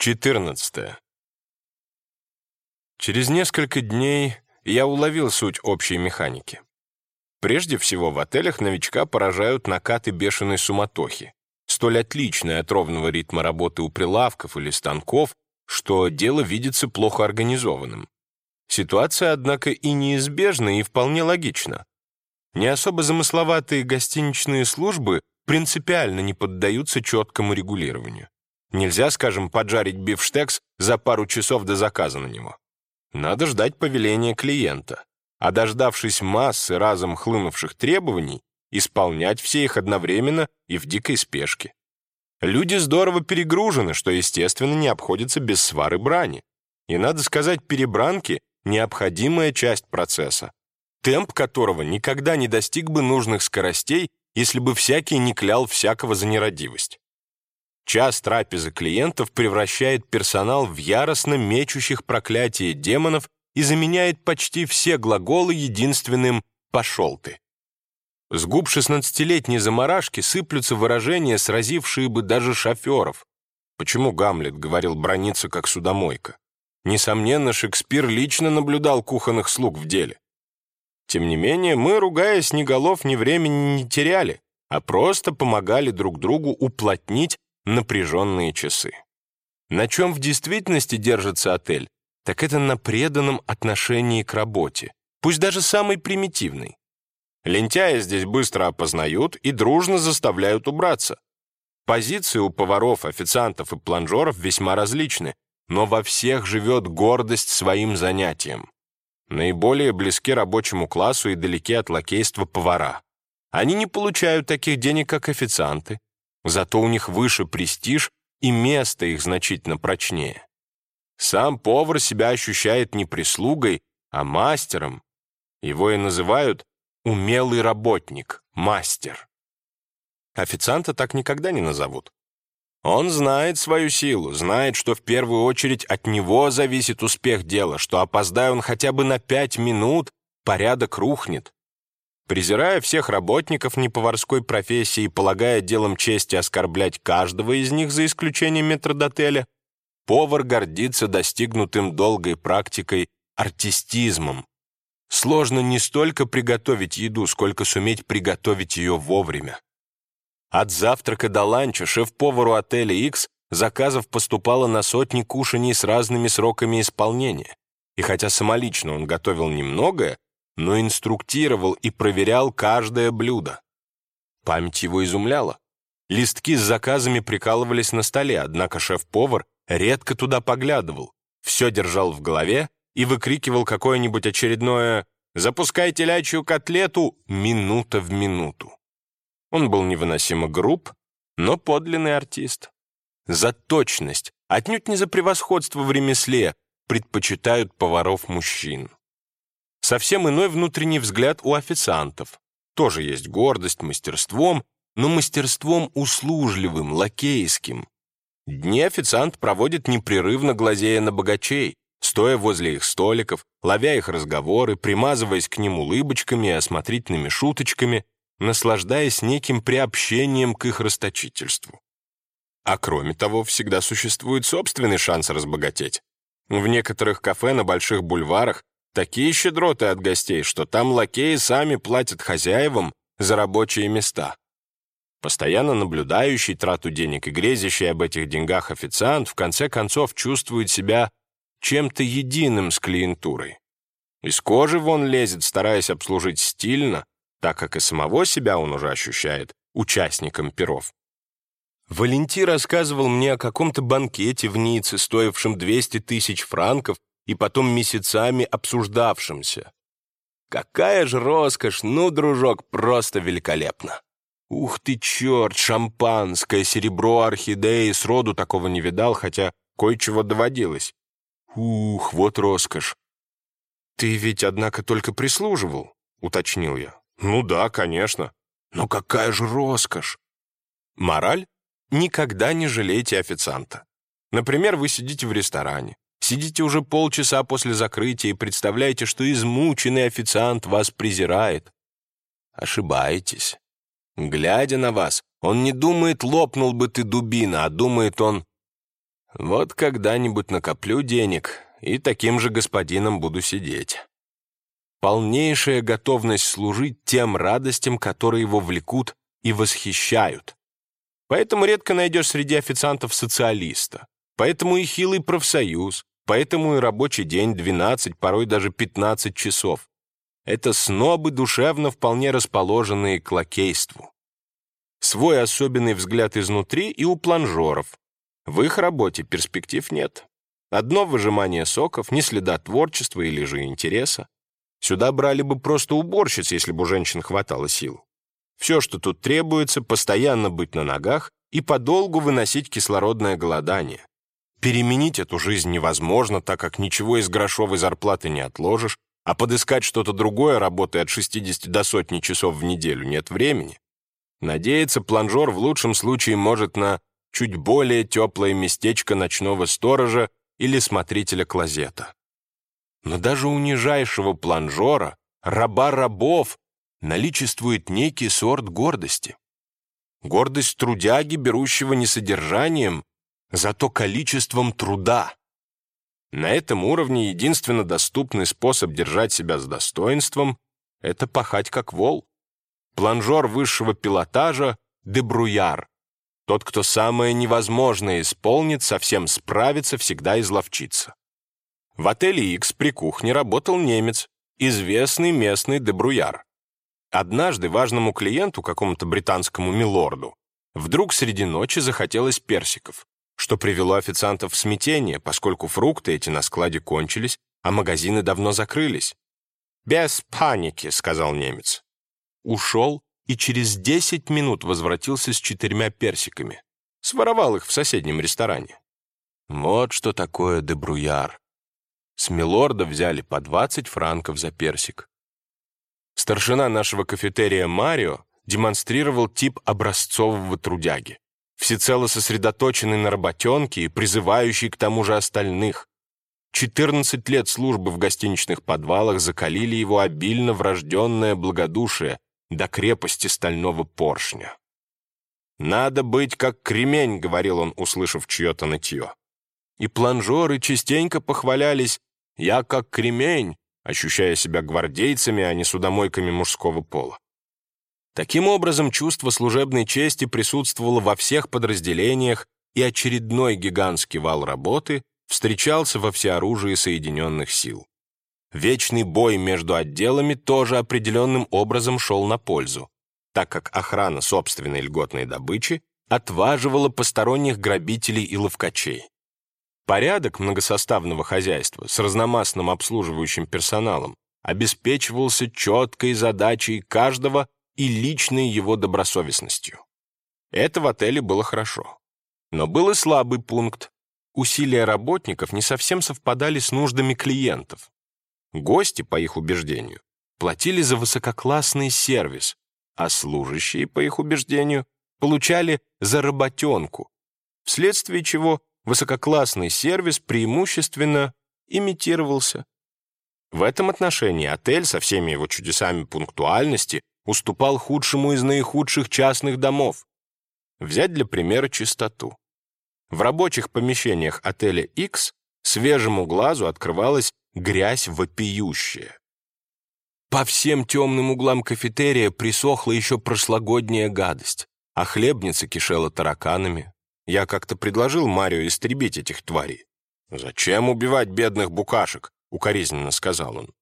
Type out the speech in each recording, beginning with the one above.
14. Через несколько дней я уловил суть общей механики. Прежде всего, в отелях новичка поражают накаты бешеной суматохи, столь отличные от ровного ритма работы у прилавков или станков, что дело видится плохо организованным. Ситуация, однако, и неизбежна, и вполне логична. Не особо замысловатые гостиничные службы принципиально не поддаются четкому регулированию. Нельзя, скажем, поджарить бифштекс за пару часов до заказа на него. Надо ждать повеления клиента, а дождавшись массы разом хлынувших требований, исполнять все их одновременно и в дикой спешке. Люди здорово перегружены, что, естественно, не обходится без свары брани. И, надо сказать, перебранки — необходимая часть процесса, темп которого никогда не достиг бы нужных скоростей, если бы всякий не клял всякого за нерадивость. Час трапезы клиентов превращает персонал в яростно мечущих проклятие демонов и заменяет почти все глаголы единственным «пошел ты». С губ шестнадцатилетней заморашки сыплются выражения, сразившие бы даже шоферов. Почему Гамлет говорил брониться как судомойка? Несомненно, Шекспир лично наблюдал кухонных слуг в деле. Тем не менее, мы, ругаясь, ни голов, ни времени не теряли, а просто помогали друг другу уплотнить напряженные часы. На чем в действительности держится отель, так это на преданном отношении к работе, пусть даже самой примитивной. Лентяя здесь быстро опознают и дружно заставляют убраться. Позиции у поваров, официантов и планжеров весьма различны, но во всех живет гордость своим занятием. Наиболее близки рабочему классу и далеки от лакейства повара. Они не получают таких денег, как официанты, Зато у них выше престиж, и место их значительно прочнее. Сам повар себя ощущает не прислугой, а мастером. Его и называют «умелый работник», «мастер». Официанта так никогда не назовут. Он знает свою силу, знает, что в первую очередь от него зависит успех дела, что опоздая он хотя бы на пять минут, порядок рухнет. Презирая всех работников неповарской профессии и полагая делом чести оскорблять каждого из них за исключением метродотеля, повар гордится достигнутым долгой практикой артистизмом. Сложно не столько приготовить еду, сколько суметь приготовить ее вовремя. От завтрака до ланча шеф-повару отеля X заказов поступало на сотни кушаний с разными сроками исполнения. И хотя самолично он готовил немногое, но инструктировал и проверял каждое блюдо. Память его изумляла. Листки с заказами прикалывались на столе, однако шеф-повар редко туда поглядывал, все держал в голове и выкрикивал какое-нибудь очередное «Запускай телячью котлету!» минута в минуту. Он был невыносимо груб, но подлинный артист. За точность, отнюдь не за превосходство в ремесле, предпочитают поваров мужчин. Совсем иной внутренний взгляд у официантов. Тоже есть гордость мастерством, но мастерством услужливым, лакейским. Дни официант проводит непрерывно глазея на богачей, стоя возле их столиков, ловя их разговоры, примазываясь к ним улыбочками и осмотрительными шуточками, наслаждаясь неким приобщением к их расточительству. А кроме того, всегда существует собственный шанс разбогатеть. В некоторых кафе на больших бульварах Такие щедроты от гостей, что там лакеи сами платят хозяевам за рабочие места. Постоянно наблюдающий трату денег и грезящий об этих деньгах официант в конце концов чувствует себя чем-то единым с клиентурой. Из кожи вон лезет, стараясь обслужить стильно, так как и самого себя он уже ощущает участником перов. Валентий рассказывал мне о каком-то банкете в Ницце, стоившем 200 тысяч франков, и потом месяцами обсуждавшимся. Какая же роскошь, ну, дружок, просто великолепно. Ух ты, черт, шампанское, серебро, орхидеи, сроду такого не видал, хотя кое-чего доводилось. Ух, вот роскошь. Ты ведь, однако, только прислуживал, уточнил я. Ну да, конечно. Но какая же роскошь. Мораль? Никогда не жалейте официанта. Например, вы сидите в ресторане. Сидите уже полчаса после закрытия и представляете, что измученный официант вас презирает. Ошибаетесь. Глядя на вас, он не думает, лопнул бы ты дубина, а думает он, Вот когда-нибудь накоплю денег и таким же господином буду сидеть. Полнейшая готовность служить тем радостям, которые его влекут и восхищают. Поэтому редко найдешь среди официантов социалиста. Поэтому и хилый профсоюз, поэтому и рабочий день 12, порой даже 15 часов. Это снобы, душевно вполне расположенные к лакейству. Свой особенный взгляд изнутри и у планжеров. В их работе перспектив нет. Одно выжимание соков, ни следа творчества или же интереса. Сюда брали бы просто уборщиц, если бы у женщин хватало сил. Все, что тут требуется, постоянно быть на ногах и подолгу выносить кислородное голодание. Переменить эту жизнь невозможно, так как ничего из грошовой зарплаты не отложишь, а подыскать что-то другое, работая от 60 до сотни часов в неделю, нет времени. Надеяться планжор в лучшем случае может на чуть более теплое местечко ночного сторожа или смотрителя клозета. Но даже у нижайшего планжора, раба рабов, наличествует некий сорт гордости. Гордость трудяги, берущего не содержанием, зато количеством труда. На этом уровне единственно доступный способ держать себя с достоинством — это пахать как вол. Планжор высшего пилотажа — дебруяр. Тот, кто самое невозможное исполнит, совсем справится, всегда изловчится. В отеле X при кухне работал немец, известный местный дебруяр. Однажды важному клиенту, какому-то британскому милорду, вдруг среди ночи захотелось персиков, что привело официантов в смятение, поскольку фрукты эти на складе кончились, а магазины давно закрылись. «Без паники», — сказал немец. Ушел и через десять минут возвратился с четырьмя персиками. Своровал их в соседнем ресторане. Вот что такое дебруяр. С милорда взяли по 20 франков за персик. Старшина нашего кафетерия Марио демонстрировал тип образцового трудяги, всецело сосредоточенный на работенке и призывающий к тому же остальных. 14 лет службы в гостиничных подвалах закалили его обильно врожденное благодушие до крепости стального поршня. «Надо быть как кремень», — говорил он, услышав чье-то нытье. И планжоры частенько похвалялись «я как кремень», ощущая себя гвардейцами, а не судомойками мужского пола. Таким образом, чувство служебной чести присутствовало во всех подразделениях, и очередной гигантский вал работы встречался во всеоружии Соединенных сил. Вечный бой между отделами тоже определенным образом шел на пользу, так как охрана собственной льготной добычи отваживала посторонних грабителей и ловкачей. Порядок многосоставного хозяйства с разномастным обслуживающим персоналом обеспечивался четкой задачей каждого и личной его добросовестностью. Это в отеле было хорошо. Но был и слабый пункт. Усилия работников не совсем совпадали с нуждами клиентов. Гости, по их убеждению, платили за высококлассный сервис, а служащие, по их убеждению, получали за работенку, вследствие чего высококлассный сервис преимущественно имитировался. В этом отношении отель со всеми его чудесами пунктуальности уступал худшему из наихудших частных домов. Взять для примера чистоту. В рабочих помещениях отеля X свежему глазу открывалась грязь вопиющая. По всем темным углам кафетерия присохла еще прошлогодняя гадость, а хлебница кишела тараканами, я как-то предложил Марио истребить этих тварей. «Зачем убивать бедных букашек?» — укоризненно сказал он.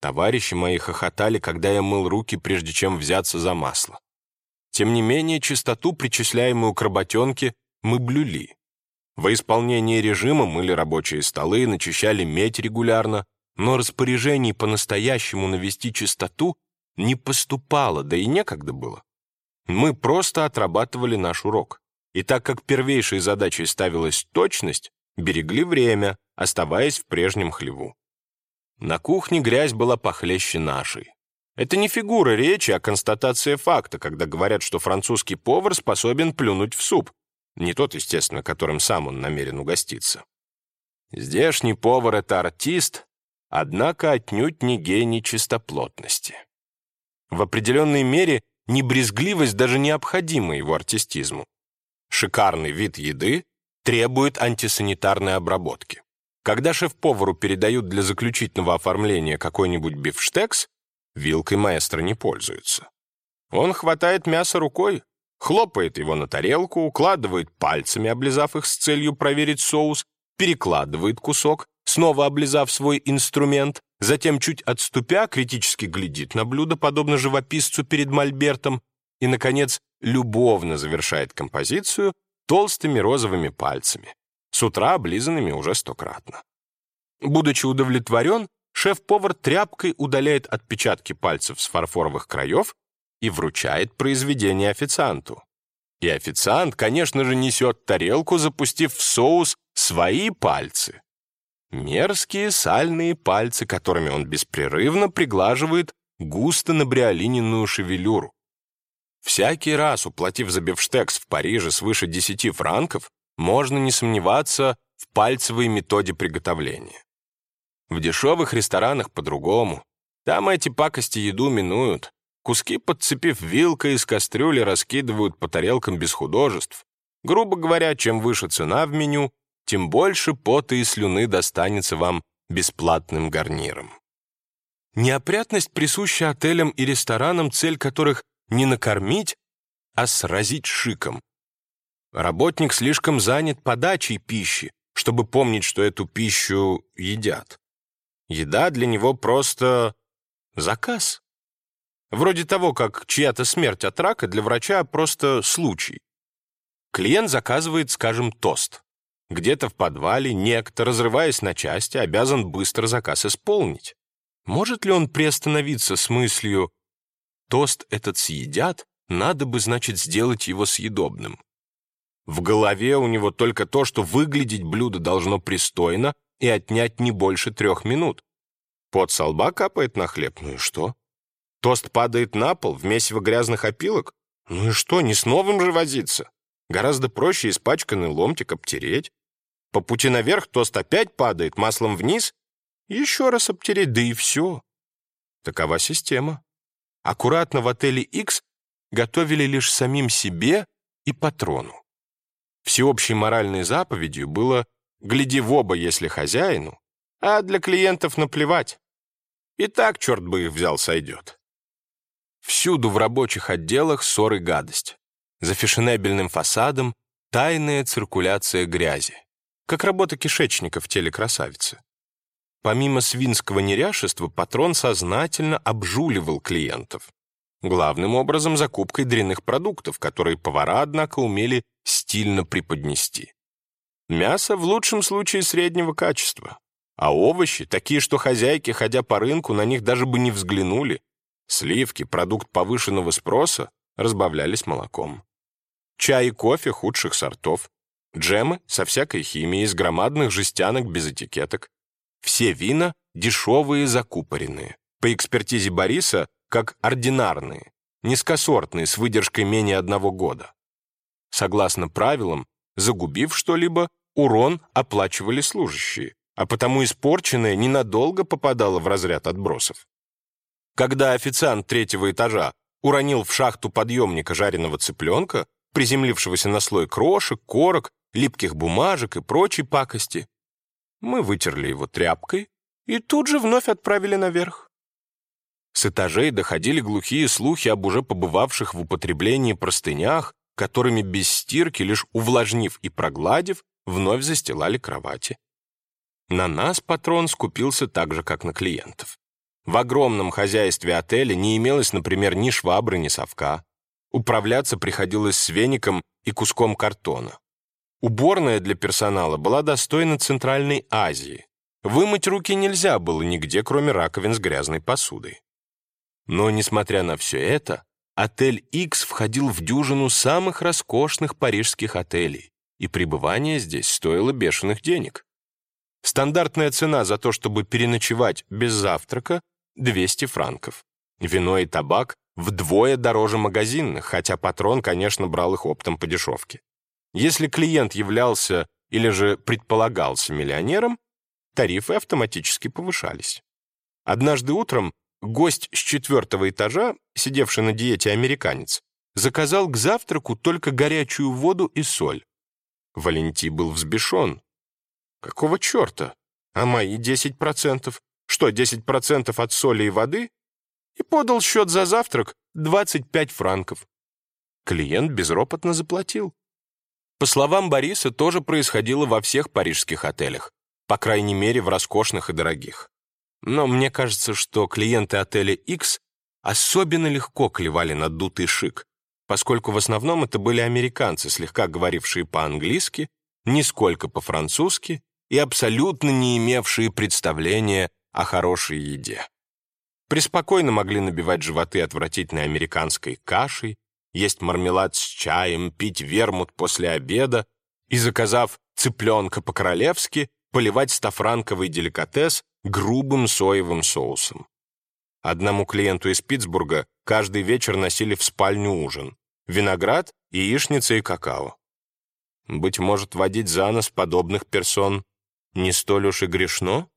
Товарищи мои хохотали, когда я мыл руки, прежде чем взяться за масло. Тем не менее, чистоту, причисляемую к работенке, мы блюли. Во исполнении режима мыли рабочие столы, начищали медь регулярно, но распоряжений по-настоящему навести чистоту не поступало, да и некогда было. Мы просто отрабатывали наш урок. И так как первейшей задачей ставилась точность, берегли время, оставаясь в прежнем хлеву. На кухне грязь была похлеще нашей. Это не фигура речи, а констатация факта, когда говорят, что французский повар способен плюнуть в суп. Не тот, естественно, которым сам он намерен угоститься. Здешний повар — это артист, однако отнюдь не гений чистоплотности. В определенной мере небрезгливость даже необходима его артистизму. Шикарный вид еды требует антисанитарной обработки. Когда шеф-повару передают для заключительного оформления какой-нибудь бифштекс, вилкой маэстро не пользуется. Он хватает мясо рукой, хлопает его на тарелку, укладывает пальцами, облизав их с целью проверить соус, перекладывает кусок, снова облизав свой инструмент, затем, чуть отступя, критически глядит на блюдо, подобно живописцу перед мольбертом, и, наконец, любовно завершает композицию толстыми розовыми пальцами, с утра облизанными уже стократно. Будучи удовлетворен, шеф-повар тряпкой удаляет отпечатки пальцев с фарфоровых краев и вручает произведение официанту. И официант, конечно же, несет тарелку, запустив в соус свои пальцы. Мерзкие сальные пальцы, которыми он беспрерывно приглаживает густо набриолиненную шевелюру. Всякий раз, уплатив за бифштекс в Париже свыше 10 франков, можно не сомневаться в пальцевой методе приготовления. В дешевых ресторанах по-другому. Там эти пакости еду минуют. Куски, подцепив вилкой из кастрюли, раскидывают по тарелкам без художеств. Грубо говоря, чем выше цена в меню, тем больше пота и слюны достанется вам бесплатным гарниром. Неопрятность присуща отелям и ресторанам, цель которых не накормить, а сразить шиком. Работник слишком занят подачей пищи, чтобы помнить, что эту пищу едят. Еда для него просто заказ. Вроде того, как чья-то смерть от рака для врача просто случай. Клиент заказывает, скажем, тост. Где-то в подвале некто, разрываясь на части, обязан быстро заказ исполнить. Может ли он приостановиться с мыслью «тост этот съедят, надо бы, значит, сделать его съедобным». В голове у него только то, что выглядеть блюдо должно пристойно и отнять не больше трех минут. Под со лба капает на хлеб, ну и что? Тост падает на пол в месиво грязных опилок, ну и что, не с новым же возиться? Гораздо проще испачканный ломтик обтереть. По пути наверх тост опять падает, маслом вниз, еще раз обтереть, да и все. Такова система. Аккуратно в отеле X готовили лишь самим себе и патрону. Всеобщей моральной заповедью было «гляди в оба, если хозяину», а для клиентов наплевать. И так, черт бы их взял, сойдет. Всюду в рабочих отделах ссор и гадость. За фешенебельным фасадом тайная циркуляция грязи, как работа кишечника в теле красавицы. Помимо свинского неряшества, патрон сознательно обжуливал клиентов. Главным образом закупкой дрянных продуктов, которые повара, однако, умели стильно преподнести. Мясо в лучшем случае среднего качества, а овощи, такие, что хозяйки, ходя по рынку, на них даже бы не взглянули. Сливки, продукт повышенного спроса, разбавлялись молоком. Чай и кофе худших сортов. Джемы со всякой химией, из громадных жестянок без этикеток. Все вина дешевые закупоренные. По экспертизе Бориса, как ординарные, низкосортные, с выдержкой менее одного года. Согласно правилам, загубив что-либо, урон оплачивали служащие, а потому испорченное ненадолго попадало в разряд отбросов. Когда официант третьего этажа уронил в шахту подъемника жареного цыпленка, приземлившегося на слой крошек, корок, липких бумажек и прочей пакости, мы вытерли его тряпкой и тут же вновь отправили наверх. С этажей доходили глухие слухи об уже побывавших в употреблении простынях, которыми без стирки, лишь увлажнив и прогладив, вновь застилали кровати. На нас патрон скупился так же, как на клиентов. В огромном хозяйстве отеля не имелось, например, ни швабры, ни совка. Управляться приходилось с веником и куском картона. Уборная для персонала была достойна Центральной Азии. Вымыть руки нельзя было нигде, кроме раковин с грязной посудой. Но, несмотря на все это, отель X входил в дюжину самых роскошных парижских отелей, и пребывание здесь стоило бешеных денег. Стандартная цена за то, чтобы переночевать без завтрака — 200 франков. Вино и табак вдвое дороже магазинных, хотя патрон, конечно, брал их оптом по дешевке. Если клиент являлся или же предполагался миллионером, тарифы автоматически повышались. Однажды утром гость с четвертого этажа, сидевший на диете американец, заказал к завтраку только горячую воду и соль. Валентий был взбешен. Какого черта? А мои 10%? Что, 10% от соли и воды? И подал счет за завтрак 25 франков. Клиент безропотно заплатил. По словам Бориса, тоже происходило во всех парижских отелях, по крайней мере, в роскошных и дорогих. Но мне кажется, что клиенты отеля X особенно легко клевали надутый шик, поскольку в основном это были американцы, слегка говорившие по-английски, нисколько по-французски и абсолютно не имевшие представления о хорошей еде. Преспокойно могли набивать животы отвратительной американской кашей, есть мармелад с чаем, пить вермут после обеда и, заказав цыпленка по-королевски, поливать стафранковый деликатес грубым соевым соусом. Одному клиенту из Питтсбурга каждый вечер носили в спальню ужин. Виноград, яичница и какао. Быть может, водить за нос подобных персон не столь уж и грешно?